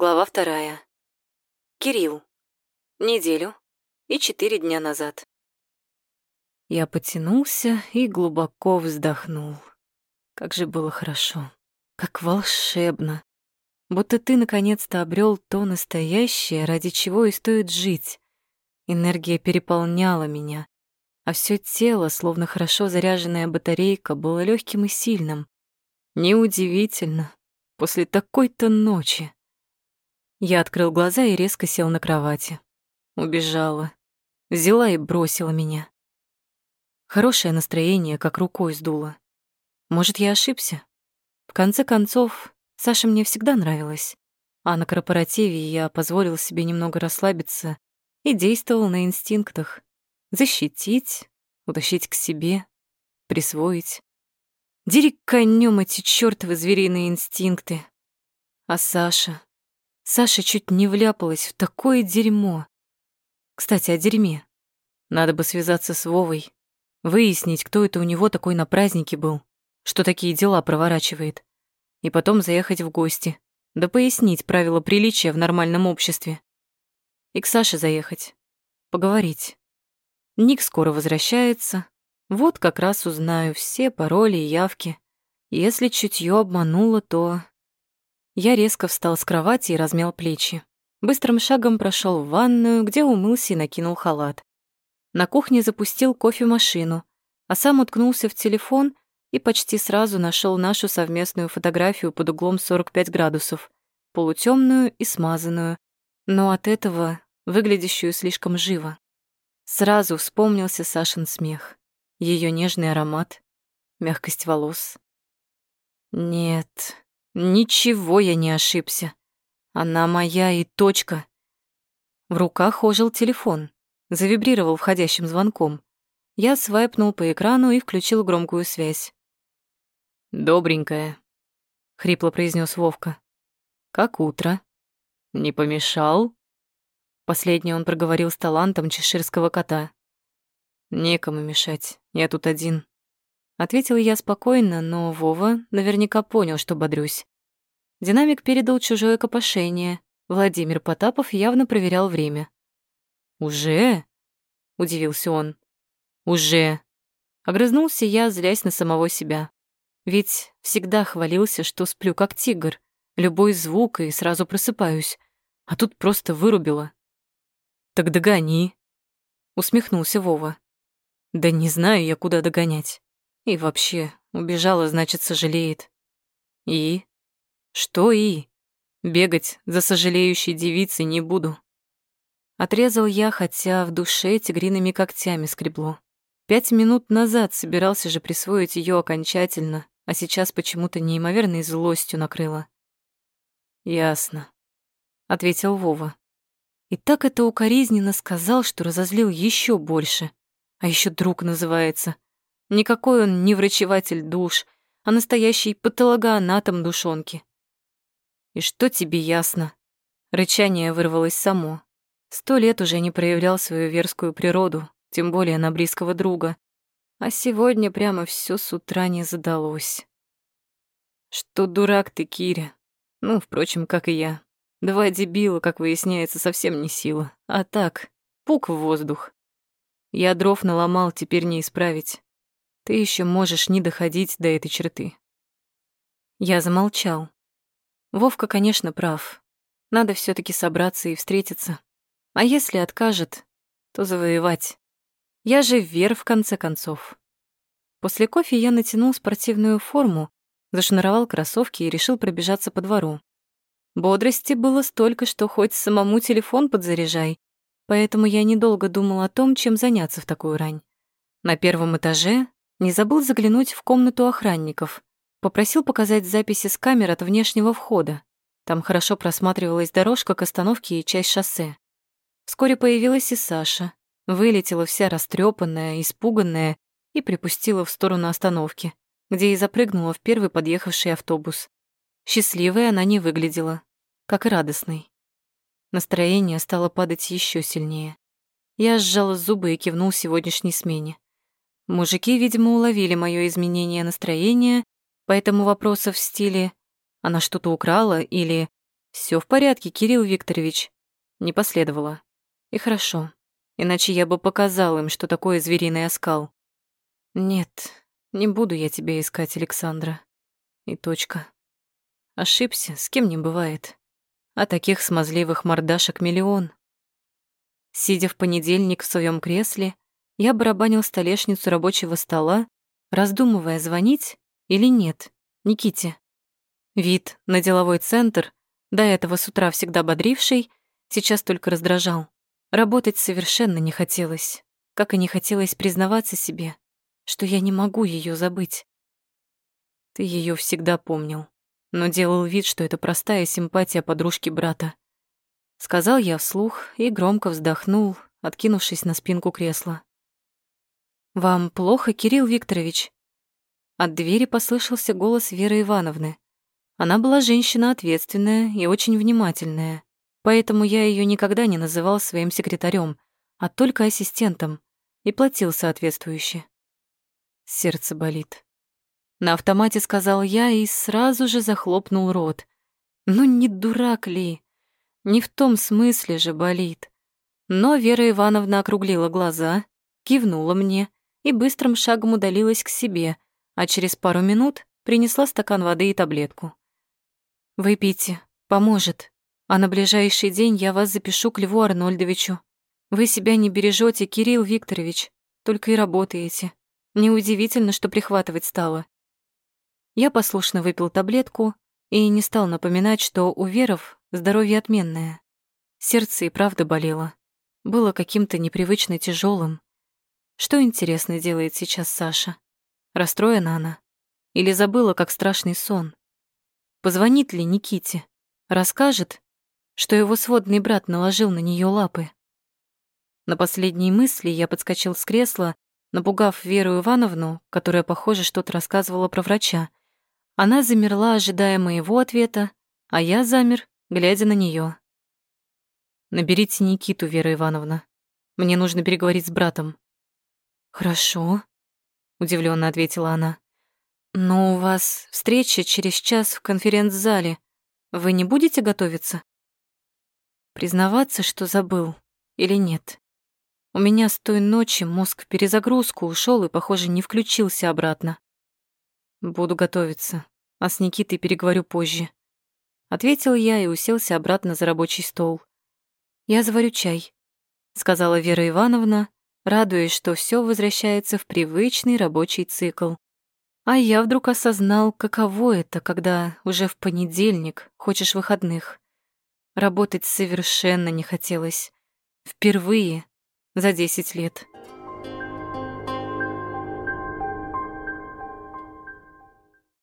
Глава вторая. Кирилл. Неделю и четыре дня назад. Я потянулся и глубоко вздохнул. Как же было хорошо, как волшебно. Будто ты наконец-то обрел то настоящее, ради чего и стоит жить. Энергия переполняла меня, а все тело, словно хорошо заряженная батарейка, было легким и сильным. Неудивительно, после такой-то ночи. Я открыл глаза и резко сел на кровати. Убежала. Взяла и бросила меня. Хорошее настроение как рукой сдуло. Может, я ошибся? В конце концов, Саша мне всегда нравилась. А на корпоративе я позволил себе немного расслабиться и действовал на инстинктах. Защитить, утащить к себе, присвоить. Дери конем эти чёртовы звериные инстинкты. А Саша... Саша чуть не вляпалась в такое дерьмо. Кстати, о дерьме. Надо бы связаться с Вовой, выяснить, кто это у него такой на празднике был, что такие дела проворачивает, и потом заехать в гости, да пояснить правила приличия в нормальном обществе. И к Саше заехать, поговорить. Ник скоро возвращается, вот как раз узнаю все пароли и явки. Если чутье обмануло, то я резко встал с кровати и размял плечи. Быстрым шагом прошел в ванную, где умылся и накинул халат. На кухне запустил кофемашину, а сам уткнулся в телефон и почти сразу нашел нашу совместную фотографию под углом 45 градусов, полутемную и смазанную, но от этого выглядящую слишком живо. Сразу вспомнился Сашин смех, ее нежный аромат, мягкость волос. Нет, Ничего я не ошибся. Она моя и точка. В руках ожил телефон, завибрировал входящим звонком. Я свайпнул по экрану и включил громкую связь. «Добренькая», — хрипло произнес Вовка. «Как утро? Не помешал?» Последний он проговорил с талантом чеширского кота. «Некому мешать, я тут один». Ответил я спокойно, но Вова наверняка понял, что бодрюсь. Динамик передал чужое копошение. Владимир Потапов явно проверял время. «Уже?» — удивился он. «Уже!» — огрызнулся я, злясь на самого себя. Ведь всегда хвалился, что сплю как тигр. Любой звук и сразу просыпаюсь. А тут просто вырубило. «Так догони!» — усмехнулся Вова. «Да не знаю я, куда догонять. И вообще, убежала, значит, сожалеет. И? Что и? Бегать за сожалеющей девицей не буду. Отрезал я, хотя в душе тигриными когтями скребло. Пять минут назад собирался же присвоить ее окончательно, а сейчас почему-то неимоверной злостью накрыло. «Ясно», — ответил Вова. И так это укоризненно сказал, что разозлил еще больше. А еще друг называется — Никакой он не врачеватель душ, а настоящий патологоанатом душонки. И что тебе ясно? Рычание вырвалось само. Сто лет уже не проявлял свою верскую природу, тем более на близкого друга. А сегодня прямо все с утра не задалось. Что дурак ты, Киря. Ну, впрочем, как и я. Два дебила, как выясняется, совсем не сила. А так, пук в воздух. Я дров наломал, теперь не исправить ты еще можешь не доходить до этой черты. Я замолчал. Вовка, конечно, прав. Надо все таки собраться и встретиться. А если откажет, то завоевать. Я же вер, в конце концов. После кофе я натянул спортивную форму, зашнуровал кроссовки и решил пробежаться по двору. Бодрости было столько, что хоть самому телефон подзаряжай, поэтому я недолго думал о том, чем заняться в такую рань. На первом этаже не забыл заглянуть в комнату охранников. Попросил показать записи с камер от внешнего входа. Там хорошо просматривалась дорожка к остановке и часть шоссе. Вскоре появилась и Саша. Вылетела вся растрепанная, испуганная и припустила в сторону остановки, где и запрыгнула в первый подъехавший автобус. Счастливой она не выглядела, как и радостной. Настроение стало падать еще сильнее. Я сжала зубы и кивнул сегодняшней смене. Мужики, видимо, уловили моё изменение настроения, поэтому вопросов в стиле «она что-то украла» или Все в порядке, Кирилл Викторович. Не последовало. И хорошо. Иначе я бы показал им, что такое звериный оскал. Нет, не буду я тебя искать, Александра. И точка. Ошибся, с кем не бывает. А таких смазливых мордашек миллион. Сидя в понедельник в своем кресле, я барабанил столешницу рабочего стола, раздумывая, звонить или нет Никите. Вид на деловой центр, до этого с утра всегда бодривший, сейчас только раздражал. Работать совершенно не хотелось, как и не хотелось признаваться себе, что я не могу ее забыть. Ты ее всегда помнил, но делал вид, что это простая симпатия подружки брата. Сказал я вслух и громко вздохнул, откинувшись на спинку кресла. «Вам плохо, Кирилл Викторович?» От двери послышался голос Веры Ивановны. Она была женщина ответственная и очень внимательная, поэтому я ее никогда не называл своим секретарем, а только ассистентом, и платил соответствующе. Сердце болит. На автомате сказал я и сразу же захлопнул рот. Ну не дурак ли? Не в том смысле же болит. Но Вера Ивановна округлила глаза, кивнула мне и быстрым шагом удалилась к себе, а через пару минут принесла стакан воды и таблетку. «Выпейте, поможет», а на ближайший день я вас запишу к Льву Арнольдовичу. Вы себя не бережете, Кирилл Викторович, только и работаете. Неудивительно, что прихватывать стало. Я послушно выпил таблетку и не стал напоминать, что у Веров здоровье отменное. Сердце и правда болело. Было каким-то непривычно тяжелым. Что, интересно, делает сейчас Саша? Расстроена она? Или забыла, как страшный сон? Позвонит ли Никите? Расскажет что его сводный брат наложил на нее лапы. На последние мысли я подскочил с кресла, напугав Веру Ивановну, которая, похоже, что-то рассказывала про врача. Она замерла, ожидая моего ответа, а я замер, глядя на нее. «Наберите Никиту, Вера Ивановна. Мне нужно переговорить с братом». «Хорошо», — удивленно ответила она. «Но у вас встреча через час в конференц-зале. Вы не будете готовиться?» Признаваться, что забыл, или нет? У меня с той ночи мозг в перезагрузку ушел и, похоже, не включился обратно. Буду готовиться, а с Никитой переговорю позже. Ответил я и уселся обратно за рабочий стол. Я заварю чай, сказала Вера Ивановна, радуясь, что все возвращается в привычный рабочий цикл. А я вдруг осознал, каково это, когда уже в понедельник хочешь выходных. Работать совершенно не хотелось. Впервые за десять лет.